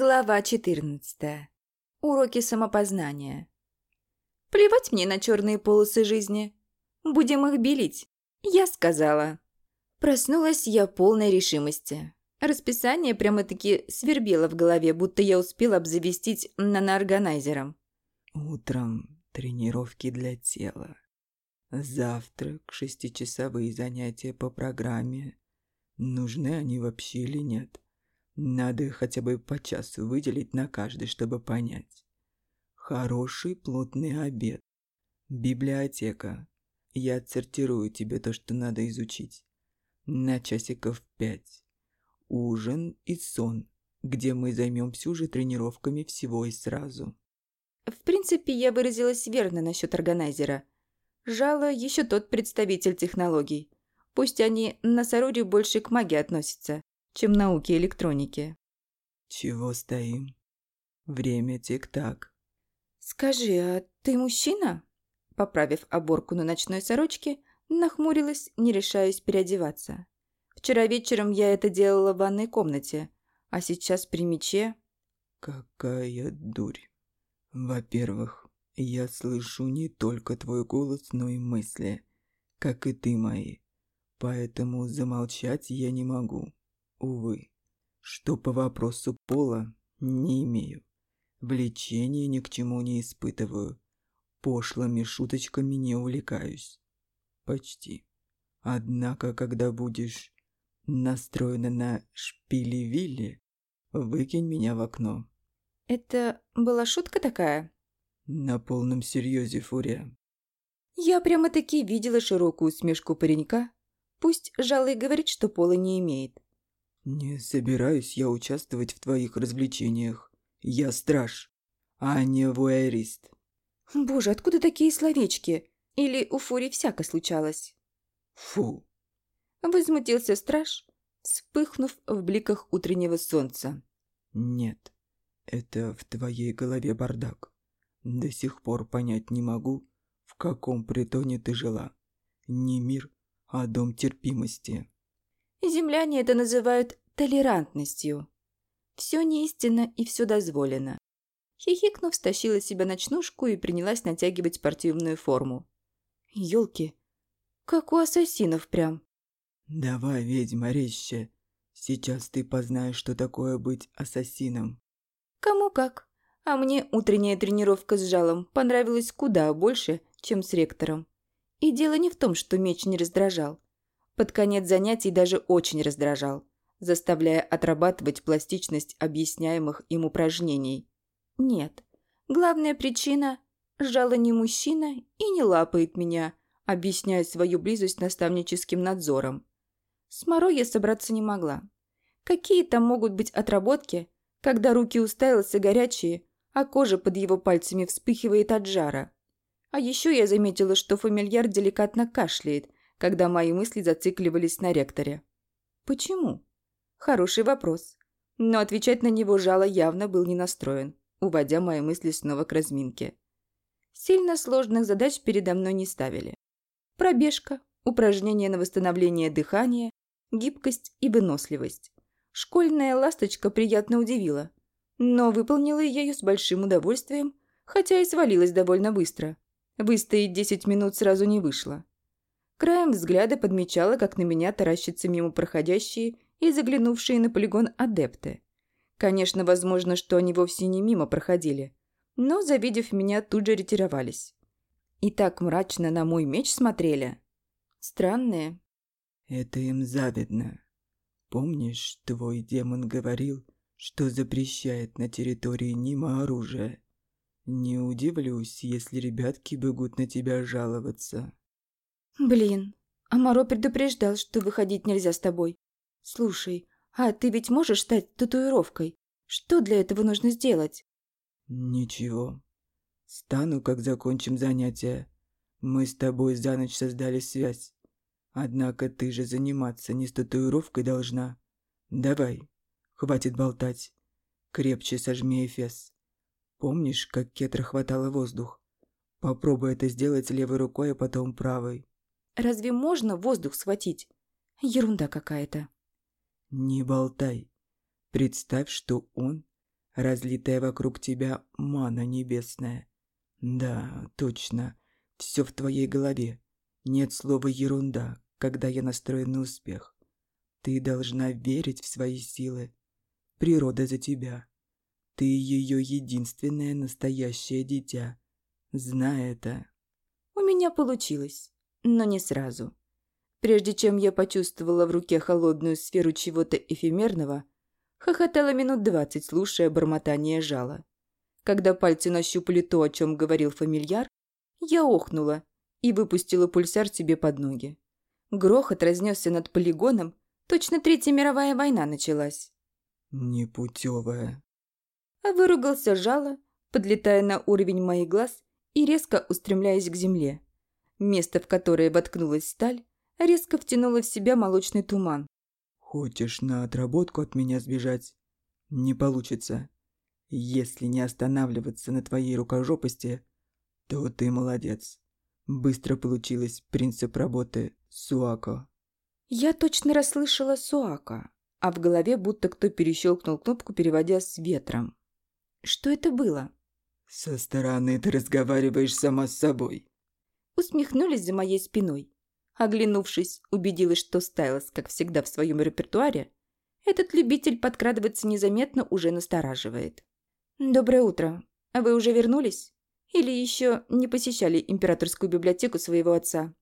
Глава 14. Уроки самопознания. Плевать мне на черные полосы жизни. Будем их белить. Я сказала. Проснулась я полной решимости. Расписание прямо-таки свербело в голове, будто я успела обзавестись наноорганайзером. Утром тренировки для тела. Завтрак, шестичасовые занятия по программе. Нужны они вообще или нет? Надо хотя бы по часу выделить на каждый, чтобы понять. Хороший плотный обед. Библиотека. Я отсортирую тебе то, что надо изучить. На часиков пять. Ужин и сон, где мы займемся уже тренировками всего и сразу. В принципе, я выразилась верно насчет органайзера. Жало еще тот представитель технологий. Пусть они на Сороде больше к магии относятся чем науки электроники. Чего стоим? Время тик-так. Скажи, а ты мужчина? Поправив оборку на ночной сорочке, нахмурилась, не решаясь переодеваться. Вчера вечером я это делала в ванной комнате, а сейчас при мече... Какая дурь. Во-первых, я слышу не только твой голос, но и мысли, как и ты мои. Поэтому замолчать я не могу. Увы, что по вопросу пола не имею. Влечения ни к чему не испытываю. Пошлыми шуточками не увлекаюсь. Почти. Однако, когда будешь настроена на шпили-вилли, выкинь меня в окно. Это была шутка такая? На полном серьезе, Фурия. Я прямо-таки видела широкую усмешку паренька. Пусть Жалый говорит, что пола не имеет. «Не собираюсь я участвовать в твоих развлечениях. Я страж, а не вуэрист». «Боже, откуда такие словечки? Или у Фури всяко случалось?» «Фу!» Возмутился страж, вспыхнув в бликах утреннего солнца. «Нет, это в твоей голове бардак. До сих пор понять не могу, в каком притоне ты жила. Не мир, а дом терпимости». Земляне это называют толерантностью. Все неистинно и все дозволено. Хихикнув, стащила себе ночнушку и принялась натягивать спортивную форму. Ёлки, как у ассасинов прям. «Давай, ведьма, резче. Сейчас ты познаешь, что такое быть ассасином». «Кому как. А мне утренняя тренировка с жалом понравилась куда больше, чем с ректором. И дело не в том, что меч не раздражал. Под конец занятий даже очень раздражал, заставляя отрабатывать пластичность объясняемых им упражнений. Нет, главная причина – жало не мужчина и не лапает меня, объясняя свою близость наставническим надзором. С я собраться не могла. Какие там могут быть отработки, когда руки уставился горячие, а кожа под его пальцами вспыхивает от жара? А еще я заметила, что фамильяр деликатно кашляет – когда мои мысли зацикливались на ректоре. Почему? Хороший вопрос. Но отвечать на него жало явно был не настроен, уводя мои мысли снова к разминке. Сильно сложных задач передо мной не ставили. Пробежка, упражнения на восстановление дыхания, гибкость и выносливость. Школьная ласточка приятно удивила, но выполнила я ее с большим удовольствием, хотя и свалилась довольно быстро. Выстоять 10 минут сразу не вышло. Краем взгляда подмечала, как на меня таращатся мимо проходящие и заглянувшие на полигон адепты. Конечно, возможно, что они вовсе не мимо проходили, но, завидев меня, тут же ретировались. И так мрачно на мой меч смотрели. Странные. Это им завидно. Помнишь, твой демон говорил, что запрещает на территории Нима оружие? Не удивлюсь, если ребятки бегут на тебя жаловаться. «Блин, Амаро предупреждал, что выходить нельзя с тобой. Слушай, а ты ведь можешь стать татуировкой? Что для этого нужно сделать?» «Ничего. Стану, как закончим занятия. Мы с тобой за ночь создали связь. Однако ты же заниматься не с татуировкой должна. Давай, хватит болтать. Крепче сожми Эфес. Помнишь, как Кетра хватала воздух? Попробуй это сделать левой рукой, а потом правой. Разве можно воздух схватить? Ерунда какая-то. Не болтай. Представь, что он разлитая вокруг тебя мана небесная. Да, точно, все в твоей голове. Нет слова «ерунда», когда я настроен на успех. Ты должна верить в свои силы. Природа за тебя. Ты ее единственное настоящее дитя. Знай это. У меня получилось, но не сразу. Прежде чем я почувствовала в руке холодную сферу чего-то эфемерного, хохотала минут двадцать, слушая бормотание жала. Когда пальцы нащупали то, о чем говорил фамильяр, я охнула и выпустила пульсар себе под ноги. Грохот разнесся над полигоном, точно Третья мировая война началась. Непутевая. А выругался жало, подлетая на уровень моих глаз и резко устремляясь к земле. Место, в которое воткнулась сталь, резко втянуло в себя молочный туман. «Хочешь на отработку от меня сбежать? Не получится. Если не останавливаться на твоей рукожопости, то ты молодец. Быстро получилось принцип работы Суако». Я точно расслышала Суако, а в голове будто кто перещелкнул кнопку, переводя с ветром. Что это было? «Со стороны ты разговариваешь сама с собой». Усмехнулись за моей спиной. Оглянувшись, убедилась, что Стайлс, как всегда в своем репертуаре, этот любитель подкрадываться незаметно уже настораживает. «Доброе утро. А вы уже вернулись? Или еще не посещали императорскую библиотеку своего отца?»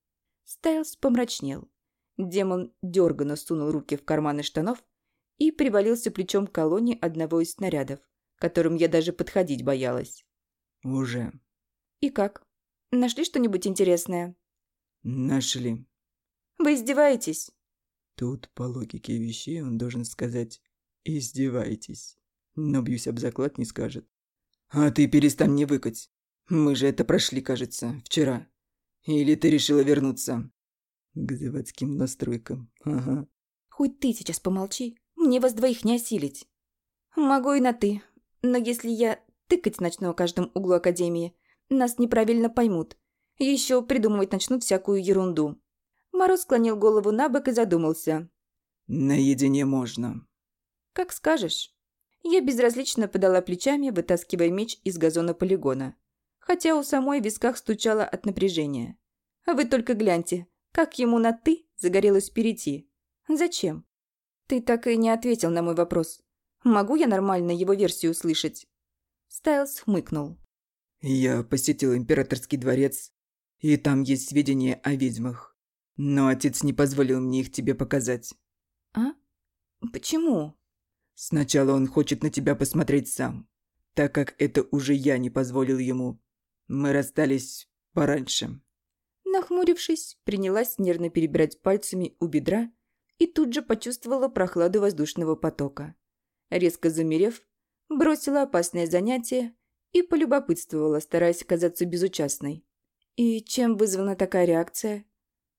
Стайлс помрачнел. Демон дерганно сунул руки в карманы штанов и привалился плечом к колонне одного из снарядов, которым я даже подходить боялась. «Уже». «И как? Нашли что-нибудь интересное?» Нашли. Вы издеваетесь? Тут, по логике вещей, он должен сказать «издеваетесь». Но бьюсь об заклад не скажет. А ты перестань не выкать. Мы же это прошли, кажется, вчера. Или ты решила вернуться? К заводским настройкам, ага. Хоть ты сейчас помолчи, мне вас двоих не осилить. Могу и на «ты», но если я тыкать начну о каждом углу Академии, нас неправильно поймут, еще придумывать начнут всякую ерунду. Мороз склонил голову на бок и задумался. «Наедине можно». «Как скажешь». Я безразлично подала плечами, вытаскивая меч из газона полигона. Хотя у самой в висках стучало от напряжения. А вы только гляньте, как ему на «ты» загорелось перейти. Зачем? Ты так и не ответил на мой вопрос. Могу я нормально его версию услышать? Стайлс хмыкнул. Я посетил императорский дворец и там есть сведения о ведьмах. Но отец не позволил мне их тебе показать. А? Почему? Сначала он хочет на тебя посмотреть сам, так как это уже я не позволил ему. Мы расстались пораньше. Нахмурившись, принялась нервно перебирать пальцами у бедра и тут же почувствовала прохладу воздушного потока. Резко замерев, бросила опасное занятие и полюбопытствовала, стараясь казаться безучастной. И чем вызвана такая реакция?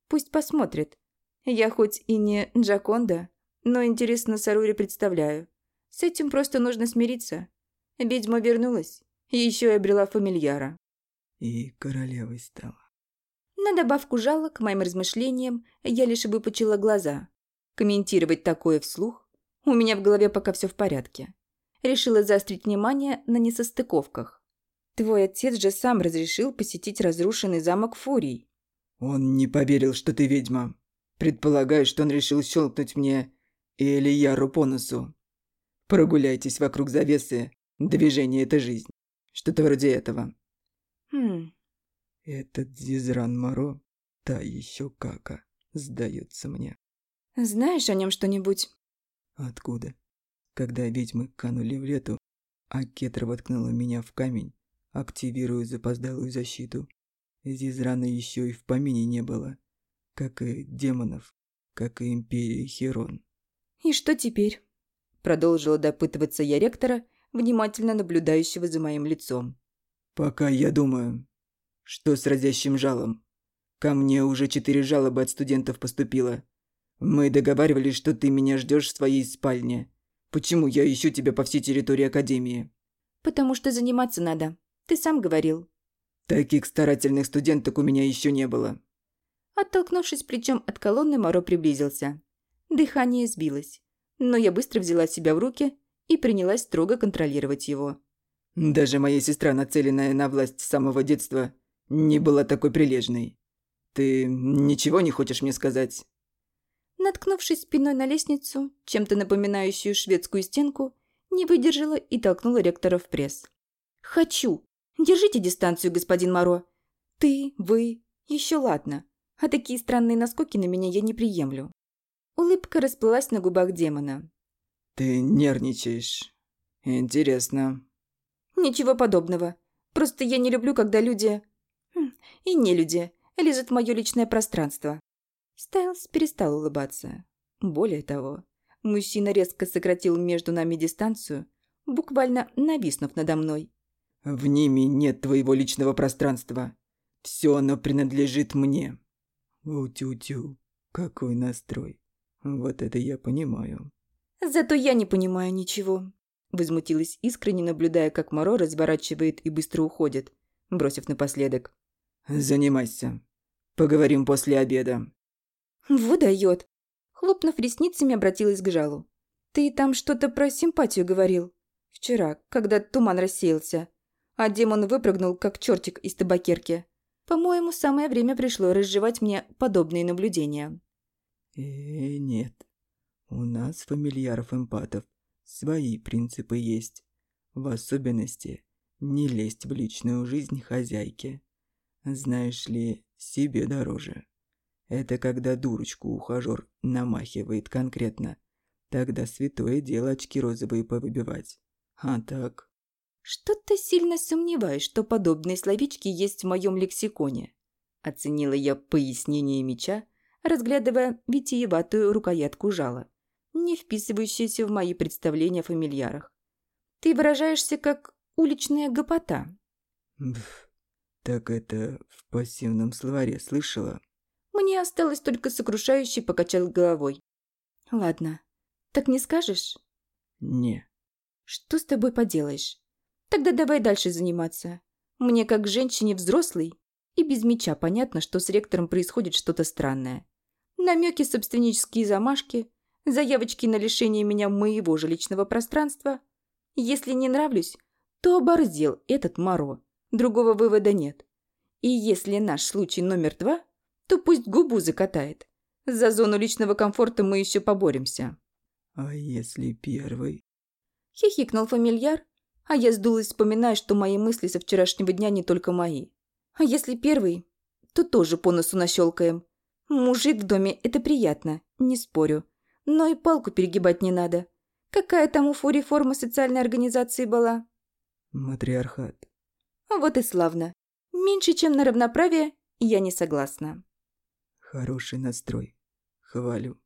Пусть посмотрит. Я хоть и не Джаконда, но интересно Сарури представляю. С этим просто нужно смириться. Ведьма вернулась, и еще и обрела фамильяра. И королевой стала. На добавку жала к моим размышлениям я лишь выпучила глаза. Комментировать такое вслух у меня в голове пока все в порядке. Решила заострить внимание на несостыковках. Твой отец же сам разрешил посетить разрушенный замок Фурий. Он не поверил, что ты ведьма. Предполагаю, что он решил щелкнуть мне или Яру по носу. Прогуляйтесь вокруг завесы. Движение – это жизнь. Что-то вроде этого. Хм. Этот Зизран Моро, та еще кака, сдается мне. Знаешь о нем что-нибудь? Откуда? Когда ведьмы канули в лету, а Кетра воткнула меня в камень, активирую запоздалую защиту. Здесь раны еще и в помине не было. Как и демонов, как и Империи Херон. «И что теперь?» Продолжила допытываться я ректора, внимательно наблюдающего за моим лицом. «Пока я думаю, что с разящим жалом. Ко мне уже четыре жалобы от студентов поступило. Мы договаривались, что ты меня ждешь в своей спальне. Почему я ищу тебя по всей территории Академии?» «Потому что заниматься надо. Ты сам говорил». «Таких старательных студенток у меня еще не было». Оттолкнувшись плечом от колонны, Моро приблизился. Дыхание сбилось. Но я быстро взяла себя в руки и принялась строго контролировать его. «Даже моя сестра, нацеленная на власть с самого детства, не была такой прилежной. Ты ничего не хочешь мне сказать?» Наткнувшись спиной на лестницу, чем-то напоминающую шведскую стенку, не выдержала и толкнула ректора в пресс. «Хочу! Держите дистанцию, господин Моро! Ты, вы, еще ладно, а такие странные наскоки на меня я не приемлю». Улыбка расплылась на губах демона. «Ты нервничаешь. Интересно». «Ничего подобного. Просто я не люблю, когда люди... Хм, и не люди лезут в мое личное пространство». Стайлс перестал улыбаться. Более того, мужчина резко сократил между нами дистанцию, буквально нависнув надо мной. «В ними нет твоего личного пространства. Все оно принадлежит мне». «У-тю-тю, какой настрой. Вот это я понимаю». «Зато я не понимаю ничего», – возмутилась искренне, наблюдая, как Моро разворачивает и быстро уходит, бросив напоследок. «Занимайся. Поговорим после обеда». «Вот дает!» Хлопнув ресницами, обратилась к Жалу. «Ты там что-то про симпатию говорил. Вчера, когда туман рассеялся. А демон выпрыгнул, как чертик из табакерки. По-моему, самое время пришло разжевать мне подобные наблюдения». «Э, нет. У нас, фамильяров-эмпатов, свои принципы есть. В особенности, не лезть в личную жизнь хозяйки. Знаешь ли, себе дороже». Это когда дурочку ухажёр намахивает конкретно. Тогда святое дело очки розовые повыбивать. А так... Что-то сильно сомневаюсь, что подобные словечки есть в моем лексиконе. Оценила я пояснение меча, разглядывая витиеватую рукоятку жала, не вписывающуюся в мои представления о фамильярах. Ты выражаешься как уличная гопота. Бф, так это в пассивном словаре слышала? Мне осталось только сокрушающе покачать головой. «Ладно. Так не скажешь?» «Не». «Что с тобой поделаешь? Тогда давай дальше заниматься. Мне, как женщине взрослой, и без меча понятно, что с ректором происходит что-то странное. Намеки, собственнические замашки, заявочки на лишение меня моего же личного пространства. Если не нравлюсь, то оборзел этот Моро. Другого вывода нет. И если наш случай номер два, то пусть губу закатает. За зону личного комфорта мы еще поборемся. А если первый? Хихикнул фамильяр, а я сдулась, вспоминая, что мои мысли со вчерашнего дня не только мои. А если первый, то тоже по носу нащелкаем. Мужик в доме – это приятно, не спорю. Но и палку перегибать не надо. Какая там у Фури форма социальной организации была? Матриархат. Вот и славно. Меньше, чем на равноправие, я не согласна. Хороший настрой. Хвалю.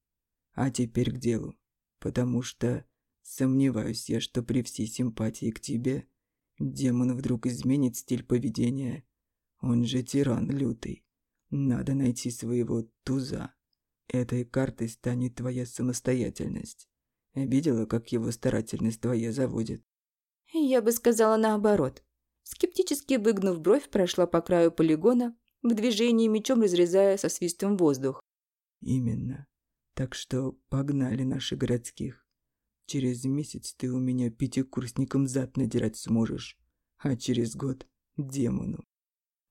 А теперь к делу. Потому что сомневаюсь я, что при всей симпатии к тебе демон вдруг изменит стиль поведения. Он же тиран лютый. Надо найти своего туза. Этой картой станет твоя самостоятельность. Видела, как его старательность твоя заводит? Я бы сказала наоборот. Скептически выгнув бровь, прошла по краю полигона, в движении мечом разрезая со свистом воздух. Именно. Так что погнали наши городских. Через месяц ты у меня пятикурсником зад надирать сможешь, а через год – демону.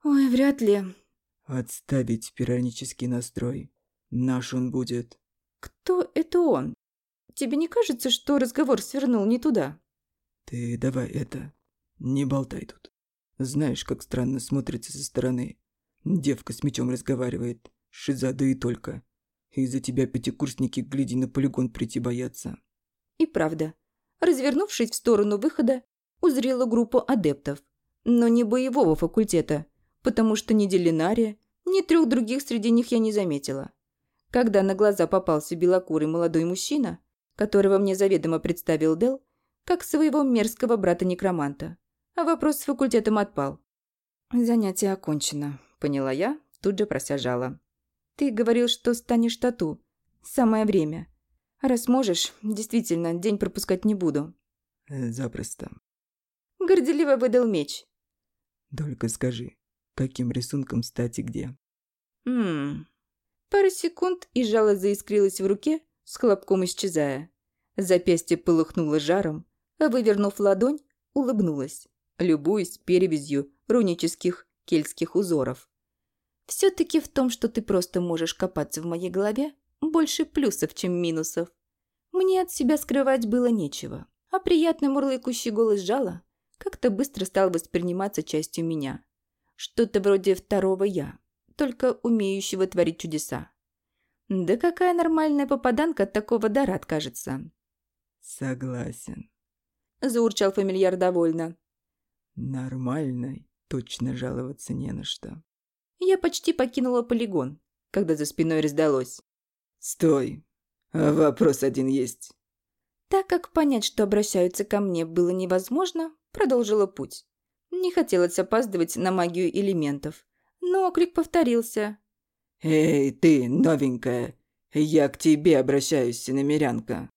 Ой, вряд ли. Отставить пиранический настрой. Наш он будет. Кто это он? Тебе не кажется, что разговор свернул не туда? Ты давай это, не болтай тут. Знаешь, как странно смотрится со стороны. Девка с мечом разговаривает. Шиза, да и только. Из-за тебя пятикурсники, гляди, на полигон прийти боятся. И правда. Развернувшись в сторону выхода, узрела группу адептов. Но не боевого факультета, потому что ни Делинария, ни трех других среди них я не заметила. Когда на глаза попался белокурый молодой мужчина, которого мне заведомо представил Дел, как своего мерзкого брата-некроманта, а вопрос с факультетом отпал. Занятие окончено поняла я, тут же просяжала. «Ты говорил, что станешь тату. Самое время. Раз можешь, действительно, день пропускать не буду». «Запросто». Горделиво выдал меч. «Только скажи, каким рисунком стать и где?» «Ммм...» Пару секунд, и жало заискрилось в руке, с хлопком исчезая. Запястье полыхнуло жаром, Вывернув ладонь, улыбнулась, любуясь перевязью рунических кельтских узоров. Все-таки в том, что ты просто можешь копаться в моей голове, больше плюсов, чем минусов. Мне от себя скрывать было нечего, а приятный мурлыкающий голос жала как-то быстро стал восприниматься частью меня. Что-то вроде второго «я», только умеющего творить чудеса. Да какая нормальная попаданка от такого дара откажется? Согласен. Заурчал фамильяр довольно. Нормальной точно жаловаться не на что. Я почти покинула полигон, когда за спиной раздалось. Стой. Вопрос один есть. Так как понять, что обращаются ко мне, было невозможно, продолжила путь. Не хотелось опаздывать на магию элементов. Но крик повторился. «Эй, ты, новенькая! Я к тебе обращаюсь, намерянка!»